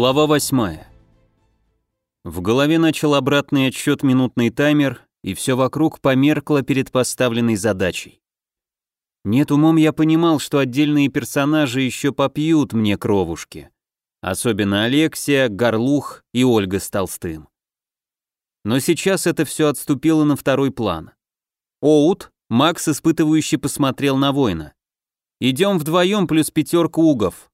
Глава 8. В голове начал обратный отсчет минутный таймер, и все вокруг померкло перед поставленной задачей. Нет, умом я понимал, что отдельные персонажи еще попьют мне кровушки. Особенно Алексия, Горлух и Ольга с Толстым. Но сейчас это все отступило на второй план. Оут, Макс испытывающе посмотрел на воина. «Идем вдвоем плюс пятерка угов.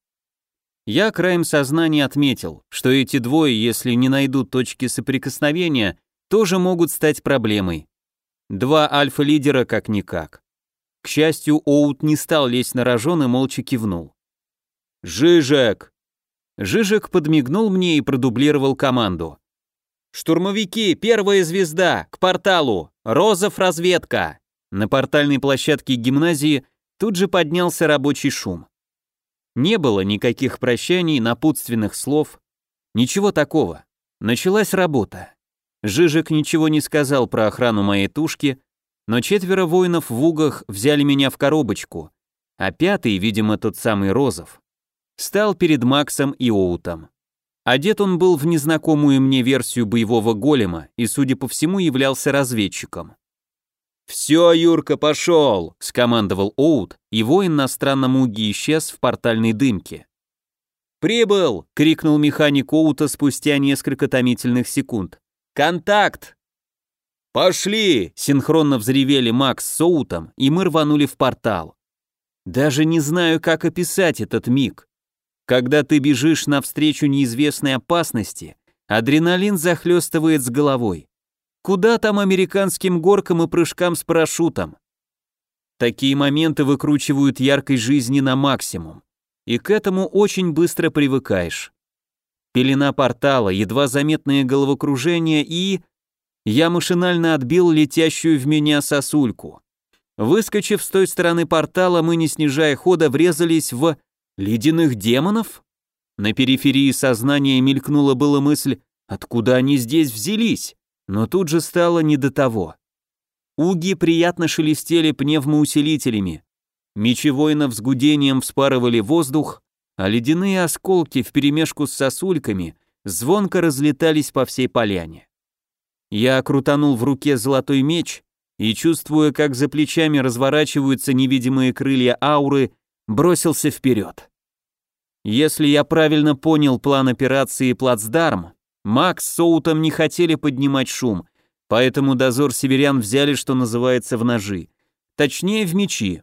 Я краем сознания отметил, что эти двое, если не найдут точки соприкосновения, тоже могут стать проблемой. Два альфа-лидера как-никак. К счастью, Оут не стал лезть на рожон и молча кивнул. «Жижек!» Жижек подмигнул мне и продублировал команду. «Штурмовики, первая звезда, к порталу! Розов разведка!» На портальной площадке гимназии тут же поднялся рабочий шум. Не было никаких прощаний, напутственных слов, ничего такого. Началась работа. Жижик ничего не сказал про охрану моей тушки, но четверо воинов в угах взяли меня в коробочку, а пятый, видимо, тот самый Розов, стал перед Максом и Оутом. Одет он был в незнакомую мне версию боевого голема и, судя по всему, являлся разведчиком. «Все, Юрка, пошел!» — скомандовал Оут, и воин на странном уге исчез в портальной дымке. «Прибыл!» — крикнул механик Оута спустя несколько томительных секунд. «Контакт!» «Пошли!» — синхронно взревели Макс с Оутом, и мы рванули в портал. Даже не знаю, как описать этот миг. Когда ты бежишь навстречу неизвестной опасности, адреналин захлестывает с головой. Куда там американским горкам и прыжкам с парашютом? Такие моменты выкручивают яркой жизни на максимум. И к этому очень быстро привыкаешь. Пелена портала, едва заметное головокружение и... Я машинально отбил летящую в меня сосульку. Выскочив с той стороны портала, мы, не снижая хода, врезались в... ледяных демонов? На периферии сознания мелькнула была мысль, откуда они здесь взялись? Но тут же стало не до того. Уги приятно шелестели пневмоусилителями. Мечи воинов с гудением вспарывали воздух, а ледяные осколки вперемешку с сосульками звонко разлетались по всей поляне. Я крутанул в руке золотой меч и, чувствуя, как за плечами разворачиваются невидимые крылья ауры, бросился вперед. Если я правильно понял план операции «Плацдарм», Макс с Соутом не хотели поднимать шум, поэтому дозор северян взяли, что называется, в ножи. Точнее, в мечи.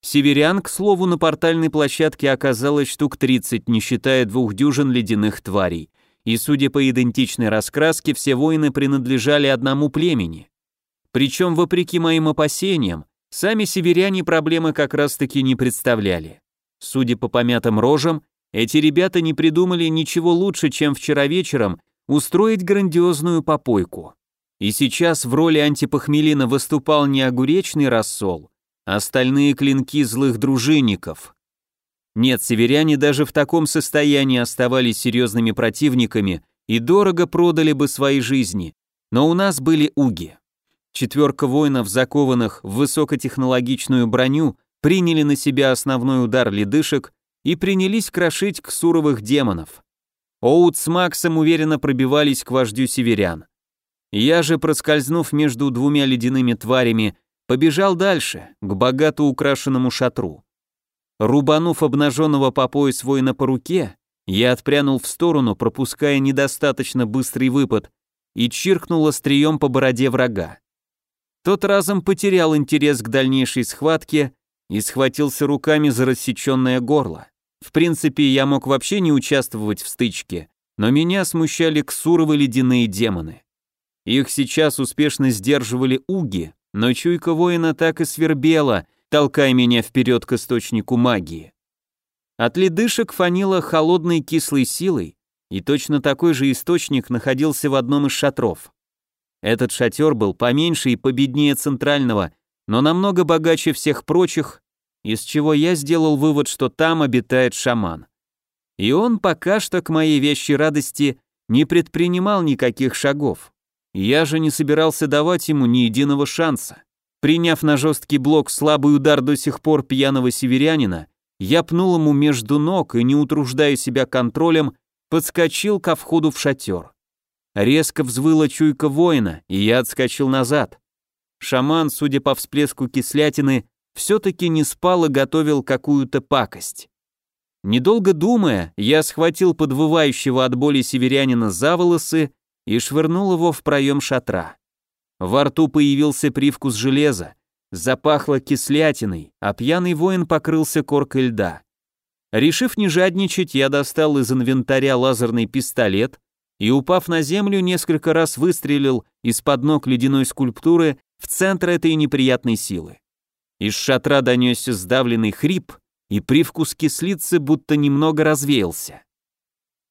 Северян, к слову, на портальной площадке оказалось штук 30, не считая двух дюжин ледяных тварей. И, судя по идентичной раскраске, все воины принадлежали одному племени. Причем, вопреки моим опасениям, сами северяне проблемы как раз-таки не представляли. Судя по помятым рожам, эти ребята не придумали ничего лучше, чем вчера вечером устроить грандиозную попойку. И сейчас в роли антипохмелина выступал не огуречный рассол, а стальные клинки злых дружинников. Нет, северяне даже в таком состоянии оставались серьезными противниками и дорого продали бы свои жизни, но у нас были уги. Четверка воинов, закованных в высокотехнологичную броню, приняли на себя основной удар ледышек и принялись крошить ксуровых демонов. Оут с Максом уверенно пробивались к вождю северян. Я же, проскользнув между двумя ледяными тварями, побежал дальше, к богато украшенному шатру. Рубанув обнаженного по пояс воина по руке, я отпрянул в сторону, пропуская недостаточно быстрый выпад, и чиркнул острием по бороде врага. Тот разом потерял интерес к дальнейшей схватке и схватился руками за рассеченное горло. В принципе, я мог вообще не участвовать в стычке, но меня смущали ксуровы ледяные демоны. Их сейчас успешно сдерживали уги, но чуйка воина так и свербела, толкая меня вперед к источнику магии. От ледышек фанило холодной кислой силой, и точно такой же источник находился в одном из шатров. Этот шатер был поменьше и победнее центрального, но намного богаче всех прочих из чего я сделал вывод, что там обитает шаман. И он пока что к моей вещей радости не предпринимал никаких шагов. Я же не собирался давать ему ни единого шанса. Приняв на жесткий блок слабый удар до сих пор пьяного северянина, я пнул ему между ног и, не утруждая себя контролем, подскочил ко входу в шатер. Резко взвыла чуйка воина, и я отскочил назад. Шаман, судя по всплеску кислятины, все-таки не спал и готовил какую-то пакость. Недолго думая, я схватил подвывающего от боли северянина за волосы и швырнул его в проем шатра. Во рту появился привкус железа, запахло кислятиной, а пьяный воин покрылся коркой льда. Решив не жадничать, я достал из инвентаря лазерный пистолет и, упав на землю, несколько раз выстрелил из-под ног ледяной скульптуры в центр этой неприятной силы. Из шатра донесся сдавленный хрип, и привкус кислицы будто немного развеялся.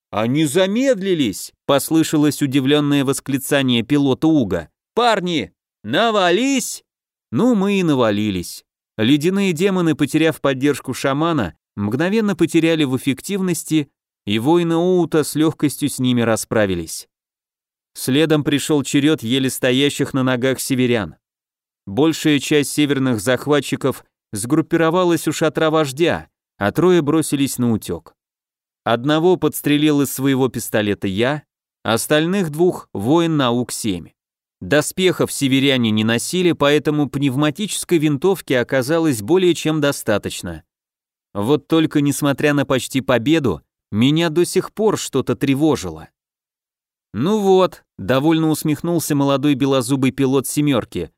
«Они замедлились!» — послышалось удивленное восклицание пилота Уга. «Парни, навались!» Ну, мы и навалились. Ледяные демоны, потеряв поддержку шамана, мгновенно потеряли в эффективности, и воины Оута с легкостью с ними расправились. Следом пришел черед еле стоящих на ногах северян. Большая часть северных захватчиков сгруппировалась у шатра вождя, а трое бросились на утек. Одного подстрелил из своего пистолета я, остальных двух — воин наук 7. Доспехов северяне не носили, поэтому пневматической винтовки оказалось более чем достаточно. Вот только несмотря на почти победу, меня до сих пор что-то тревожило. «Ну вот», — довольно усмехнулся молодой белозубый пилот «семерки»,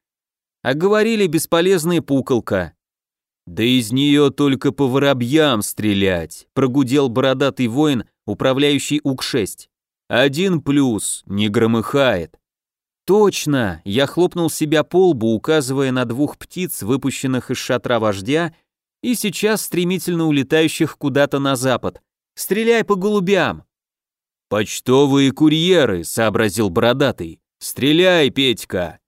а говорили бесполезная пуколка. «Да из нее только по воробьям стрелять», — прогудел бородатый воин, управляющий УК-6. «Один плюс, не громыхает». «Точно!» — я хлопнул себя по лбу, указывая на двух птиц, выпущенных из шатра вождя, и сейчас стремительно улетающих куда-то на запад. «Стреляй по голубям!» «Почтовые курьеры», — сообразил бородатый. «Стреляй, Петька!»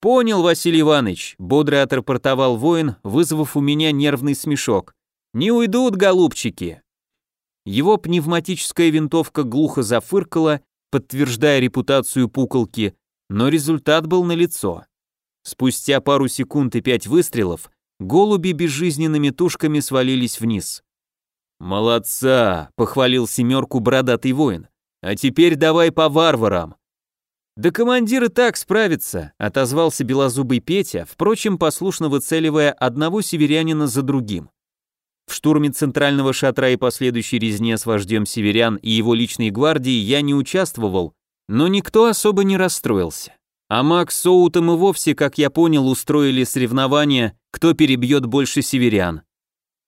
«Понял, Василий Иванович», — бодро отрапортовал воин, вызвав у меня нервный смешок. «Не уйдут, голубчики!» Его пневматическая винтовка глухо зафыркала, подтверждая репутацию пуколки, но результат был налицо. Спустя пару секунд и пять выстрелов голуби безжизненными тушками свалились вниз. «Молодца!» — похвалил семерку бородатый воин. «А теперь давай по варварам!» «Да командир и так справится», — отозвался белозубый Петя, впрочем, послушно выцеливая одного северянина за другим. В штурме центрального шатра и последующей резне с вождем северян и его личной гвардии я не участвовал, но никто особо не расстроился. А Макс с Соутом и вовсе, как я понял, устроили соревнования, кто перебьет больше северян.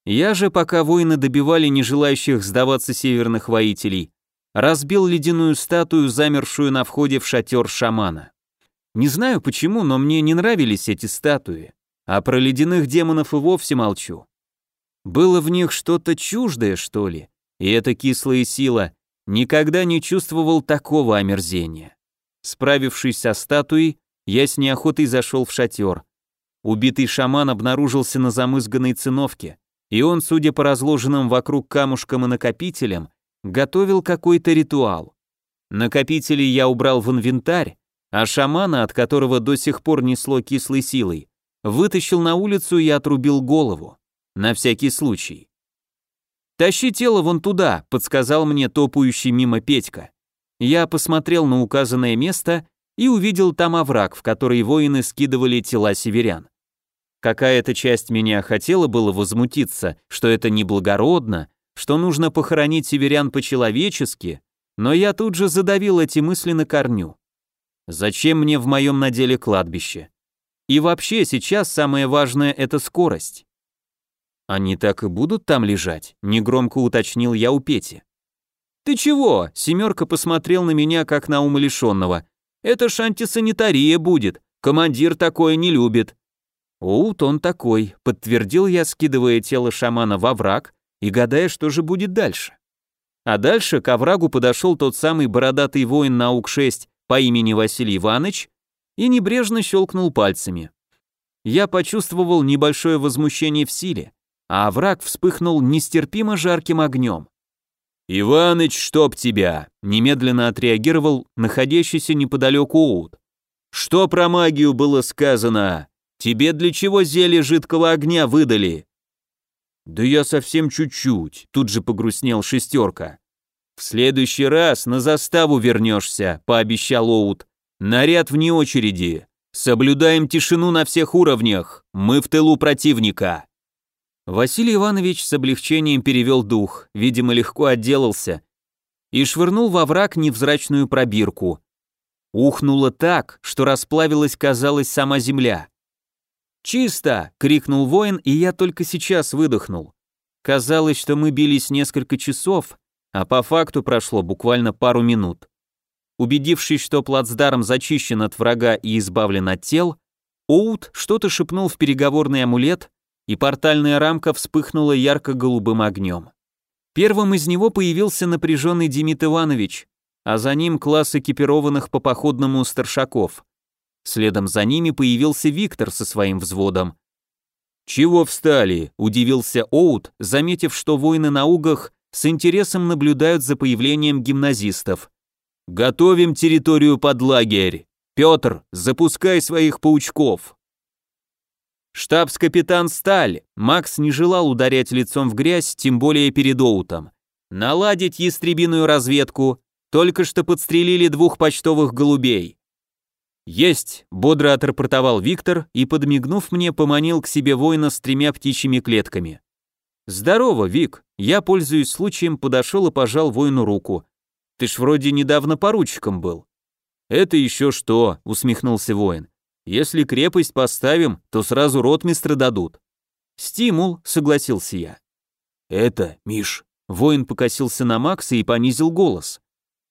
Я же, пока воины добивали не желающих сдаваться северных воителей, разбил ледяную статую, замершую на входе в шатер шамана. Не знаю почему, но мне не нравились эти статуи, а про ледяных демонов и вовсе молчу. Было в них что-то чуждое, что ли, и эта кислая сила никогда не чувствовал такого омерзения. Справившись со статуей, я с неохотой зашел в шатер. Убитый шаман обнаружился на замызганной циновке, и он, судя по разложенным вокруг камушкам и накопителям, готовил какой-то ритуал. Накопители я убрал в инвентарь, а шамана, от которого до сих пор несло кислой силой, вытащил на улицу и отрубил голову. На всякий случай. «Тащи тело вон туда», — подсказал мне топающий мимо Петька. Я посмотрел на указанное место и увидел там овраг, в который воины скидывали тела северян. Какая-то часть меня хотела было возмутиться, что это неблагородно, что нужно похоронить северян по-человечески, но я тут же задавил эти мысли на корню. Зачем мне в моем наделе кладбище? И вообще сейчас самое важное это скорость. Они так и будут там лежать, негромко уточнил я у Пети. Ты чего? Семерка посмотрел на меня как на умалишенного. Это ж антисанитария будет, командир такое не любит. Оут он такой, подтвердил я, скидывая тело шамана во враг и гадая, что же будет дальше. А дальше к оврагу подошел тот самый бородатый воин наук-6 по имени Василий Иванович и небрежно щелкнул пальцами. Я почувствовал небольшое возмущение в силе, а враг вспыхнул нестерпимо жарким огнем. «Иваныч, чтоб тебя!» — немедленно отреагировал находящийся неподалеку Оут. «Что про магию было сказано? Тебе для чего зелье жидкого огня выдали?» «Да я совсем чуть-чуть», — тут же погрустнел шестерка. «В следующий раз на заставу вернешься», — пообещал Оут. «Наряд вне очереди. Соблюдаем тишину на всех уровнях. Мы в тылу противника». Василий Иванович с облегчением перевел дух, видимо, легко отделался, и швырнул во враг невзрачную пробирку. Ухнуло так, что расплавилась, казалось, сама земля. «Чисто!» — крикнул воин, и я только сейчас выдохнул. Казалось, что мы бились несколько часов, а по факту прошло буквально пару минут. Убедившись, что плацдарм зачищен от врага и избавлен от тел, Оут что-то шепнул в переговорный амулет, и портальная рамка вспыхнула ярко-голубым огнем. Первым из него появился напряженный Демид Иванович, а за ним класс экипированных по походному старшаков. Следом за ними появился Виктор со своим взводом. «Чего встали?» – удивился Оут, заметив, что воины на угах с интересом наблюдают за появлением гимназистов. «Готовим территорию под лагерь! Петр, запускай своих паучков!» Штабс-капитан Сталь, Макс не желал ударять лицом в грязь, тем более перед Оутом. Наладить ястребиную разведку, только что подстрелили двух почтовых голубей. «Есть!» — бодро отрапортовал Виктор и, подмигнув мне, поманил к себе воина с тремя птичьими клетками. «Здорово, Вик!» Я, пользуясь случаем, подошел и пожал воину руку. «Ты ж вроде недавно поручиком был». «Это еще что?» — усмехнулся воин. «Если крепость поставим, то сразу ротмистры дадут». «Стимул», — согласился я. «Это, Миш», — воин покосился на Макса и понизил голос.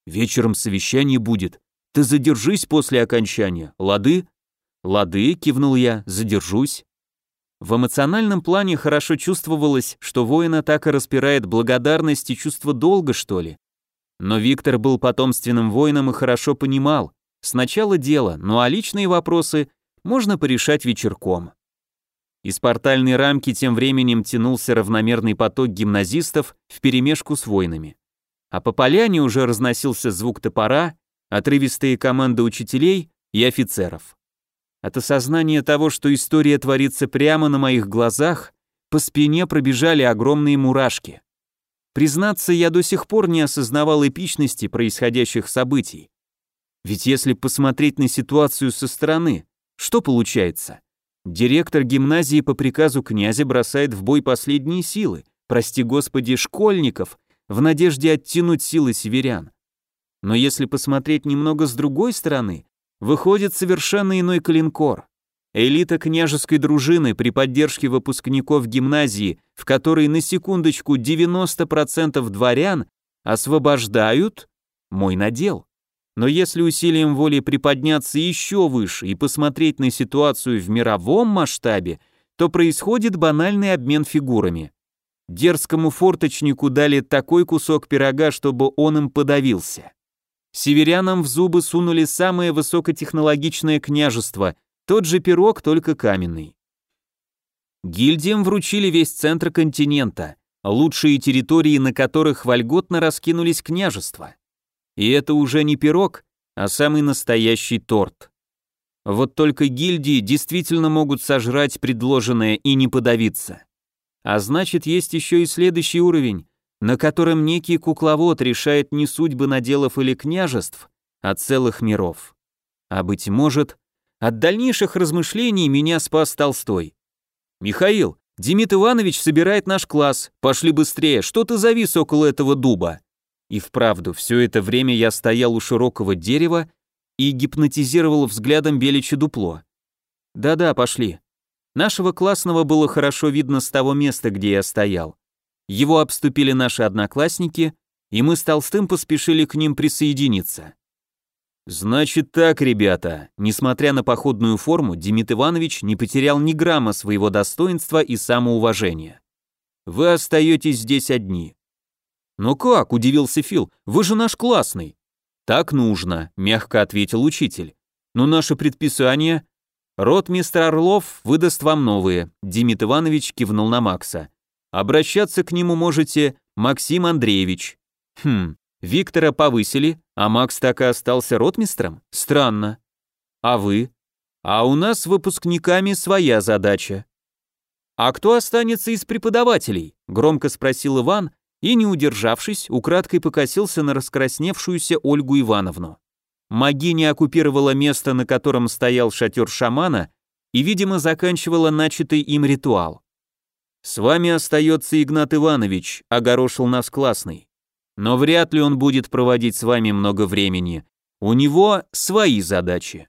«Вечером совещание будет. Ты задержись после окончания, лады?» «Лады», — кивнул я, — «задержусь». В эмоциональном плане хорошо чувствовалось, что воина так и распирает благодарность и чувство долга, что ли. Но Виктор был потомственным воином и хорошо понимал, сначала дело, ну а личные вопросы можно порешать вечерком. Из портальной рамки тем временем тянулся равномерный поток гимназистов вперемешку с воинами. А по поляне уже разносился звук топора, отрывистые команды учителей и офицеров. От осознания того, что история творится прямо на моих глазах, по спине пробежали огромные мурашки. Признаться, я до сих пор не осознавал эпичности происходящих событий. Ведь если посмотреть на ситуацию со стороны, что получается? Директор гимназии по приказу князя бросает в бой последние силы, прости господи, школьников, в надежде оттянуть силы северян. Но если посмотреть немного с другой стороны, выходит совершенно иной калинкор. Элита княжеской дружины при поддержке выпускников гимназии, в которой на секундочку 90% дворян, освобождают мой надел. Но если усилием воли приподняться еще выше и посмотреть на ситуацию в мировом масштабе, то происходит банальный обмен фигурами. Дерзкому форточнику дали такой кусок пирога, чтобы он им подавился. Северянам в зубы сунули самое высокотехнологичное княжество, тот же пирог, только каменный. Гильдиям вручили весь центр континента, лучшие территории, на которых вольготно раскинулись княжества. И это уже не пирог, а самый настоящий торт. Вот только гильдии действительно могут сожрать предложенное и не подавиться. А значит, есть еще и следующий уровень, на котором некий кукловод решает не судьбы наделов или княжеств, а целых миров. А быть может, от дальнейших размышлений меня спас Толстой. «Михаил, Демид Иванович собирает наш класс, пошли быстрее, что ты завис около этого дуба?» И вправду, все это время я стоял у широкого дерева и гипнотизировал взглядом беличье дупло. «Да-да, пошли». Нашего классного было хорошо видно с того места, где я стоял. Его обступили наши одноклассники, и мы с Толстым поспешили к ним присоединиться. Значит так, ребята, несмотря на походную форму, Демид Иванович не потерял ни грамма своего достоинства и самоуважения. Вы остаетесь здесь одни. «Ну как?» – удивился Фил. «Вы же наш классный». «Так нужно», – мягко ответил учитель. «Но наше предписание...» «Ротмистр Орлов выдаст вам новые», – Демид Иванович кивнул на Макса. Обращаться к нему можете Максим Андреевич. Хм, Виктора повысили, а Макс так и остался ротмистром? Странно. А вы? А у нас с выпускниками своя задача. А кто останется из преподавателей? Громко спросил Иван, и, не удержавшись, украдкой покосился на раскрасневшуюся Ольгу Ивановну. Магиня оккупировала место, на котором стоял шатер шамана, и, видимо, заканчивала начатый им ритуал. «С вами остается Игнат Иванович», — огорошил нас классный. «Но вряд ли он будет проводить с вами много времени. У него свои задачи».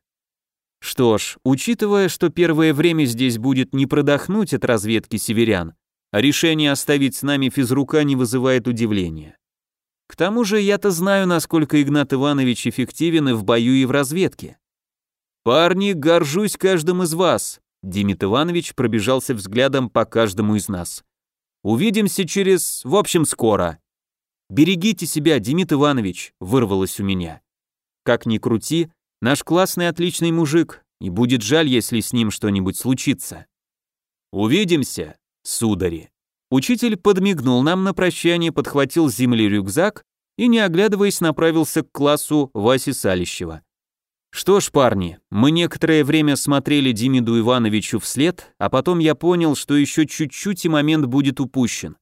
Что ж, учитывая, что первое время здесь будет не продохнуть от разведки северян, решение оставить с нами физрука не вызывает удивления. К тому же я-то знаю, насколько Игнат Иванович эффективен и в бою, и в разведке. «Парни, горжусь каждым из вас», — Димит Иванович пробежался взглядом по каждому из нас. «Увидимся через... в общем, скоро». «Берегите себя, Димит Иванович», — вырвалось у меня. Как ни крути, наш классный отличный мужик, и будет жаль, если с ним что-нибудь случится. «Увидимся», судари. Учитель подмигнул нам на прощание, подхватил с земли рюкзак и, не оглядываясь, направился к классу Васи Салищева. Что ж, парни, мы некоторое время смотрели Демиду Ивановичу вслед, а потом я понял, что еще чуть-чуть и момент будет упущен.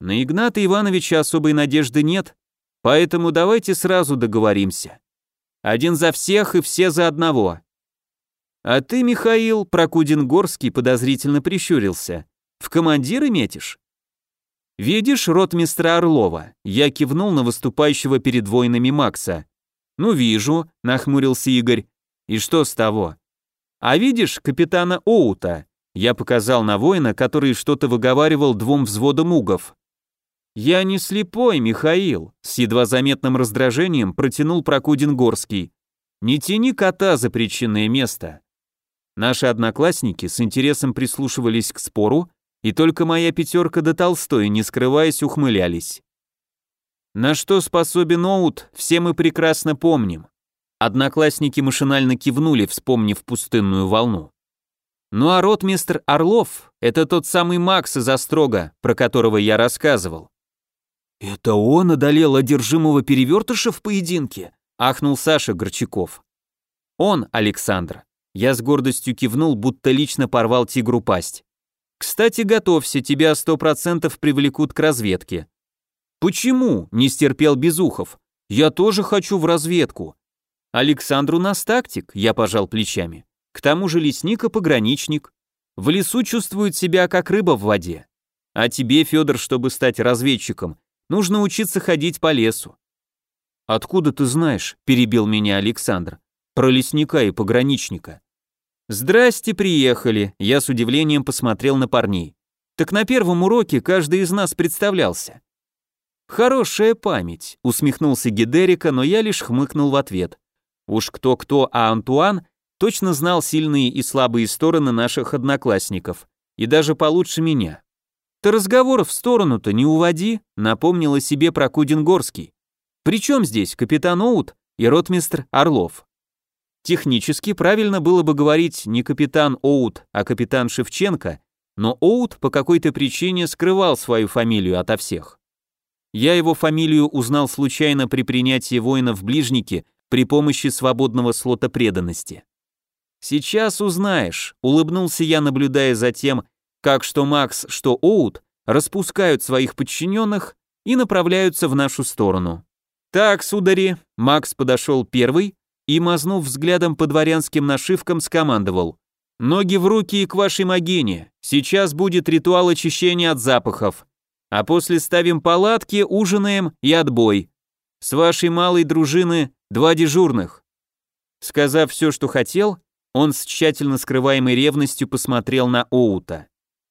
На Игната Ивановича особой надежды нет, поэтому давайте сразу договоримся. Один за всех и все за одного. А ты, Михаил, Прокудин-Горский подозрительно прищурился. В командиры метишь? Видишь ротмистра Орлова? Я кивнул на выступающего перед воинами Макса. Ну вижу, нахмурился Игорь. И что с того? А видишь капитана Оута? Я показал на воина, который что-то выговаривал двум взводам угов. «Я не слепой, Михаил», — с едва заметным раздражением протянул Прокудин Горский. «Не тяни кота за причинное место». Наши одноклассники с интересом прислушивались к спору, и только моя пятерка до Толстой, не скрываясь, ухмылялись. На что способен Оут, все мы прекрасно помним. Одноклассники машинально кивнули, вспомнив пустынную волну. Ну а ротмистр Орлов — это тот самый Макс из Острога, про которого я рассказывал. «Это он одолел одержимого перевертыша в поединке?» — ахнул Саша Горчаков. «Он, Александр». Я с гордостью кивнул, будто лично порвал тигру пасть. Кстати, готовься, тебя сто процентов привлекут к разведке. Почему? Не стерпел Безухов. Я тоже хочу в разведку. Александру нас тактик, я пожал плечами. К тому же лесник и пограничник. В лесу чувствует себя как рыба в воде. А тебе, Федор, чтобы стать разведчиком, нужно учиться ходить по лесу. Откуда ты знаешь, перебил меня Александр, про лесника и пограничника? «Здрасте, приехали», я с удивлением посмотрел на парней. «Так на первом уроке каждый из нас представлялся». «Хорошая память», — усмехнулся Гидерика, но я лишь хмыкнул в ответ. Уж кто-кто, а Антуан точно знал сильные и слабые стороны наших одноклассников, и даже получше меня. «Ты разговоров в сторону-то не уводи», — напомнила себе про Кудингорский. «Причем здесь капитан Оут и ротмистр Орлов?» Технически правильно было бы говорить не капитан Оут, а капитан Шевченко, но Оут по какой-то причине скрывал свою фамилию ото всех. Я его фамилию узнал случайно при принятии воина в ближнике при помощи свободного слота преданности. «Сейчас узнаешь», — улыбнулся я, наблюдая за тем, как что Макс, что Оут распускают своих подчиненных и направляются в нашу сторону. «Так, судари», — Макс подошел первый, и, мазнув взглядом по дворянским нашивкам, скомандовал. «Ноги в руки и к вашей могине. Сейчас будет ритуал очищения от запахов. А после ставим палатки, ужинаем и отбой. С вашей малой дружины два дежурных». Сказав все, что хотел, он с тщательно скрываемой ревностью посмотрел на Оута.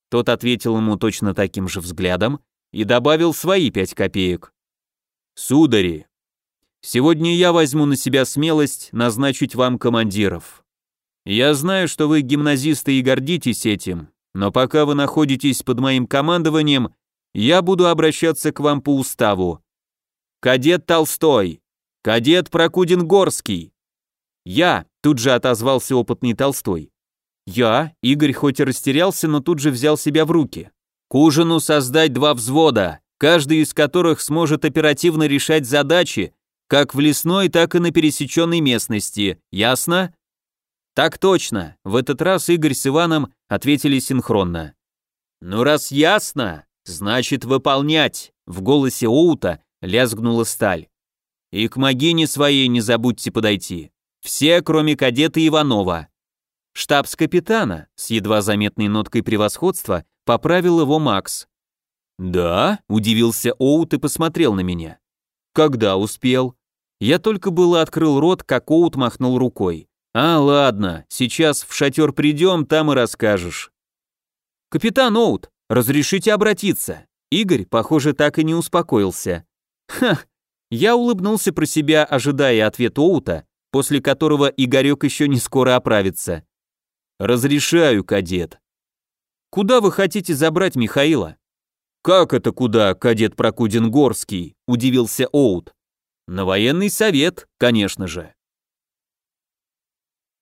Тот ответил ему точно таким же взглядом и добавил свои пять копеек. «Судари, Сегодня я возьму на себя смелость назначить вам командиров. Я знаю, что вы гимназисты и гордитесь этим, но пока вы находитесь под моим командованием, я буду обращаться к вам по уставу. Кадет Толстой, кадет Прокудин-Горский. Я, тут же отозвался опытный Толстой. Я, Игорь хоть и растерялся, но тут же взял себя в руки. К ужину создать два взвода, каждый из которых сможет оперативно решать задачи, как в лесной, так и на пересеченной местности, ясно? Так точно, в этот раз Игорь с Иваном ответили синхронно. Ну раз ясно, Значит, выполнять, в голосе Оута лязгнула сталь. И к могине своей не забудьте подойти. Все, кроме кадета Иванова. Штабс-капитана, с едва заметной ноткой превосходства, поправил его Макс. «Да?» – удивился Оут и посмотрел на меня. «Когда успел?» Я только было открыл рот, как Оут махнул рукой. «А, ладно, сейчас в шатер придем, там и расскажешь». «Капитан Оут, разрешите обратиться?» Игорь, похоже, так и не успокоился. «Ха!» Я улыбнулся про себя, ожидая ответ Оута, после которого Игорек еще не скоро оправится. «Разрешаю, кадет». «Куда вы хотите забрать Михаила?» «Как это куда, кадет Прокудин-Горский?» – удивился Оут. «На военный совет, конечно же».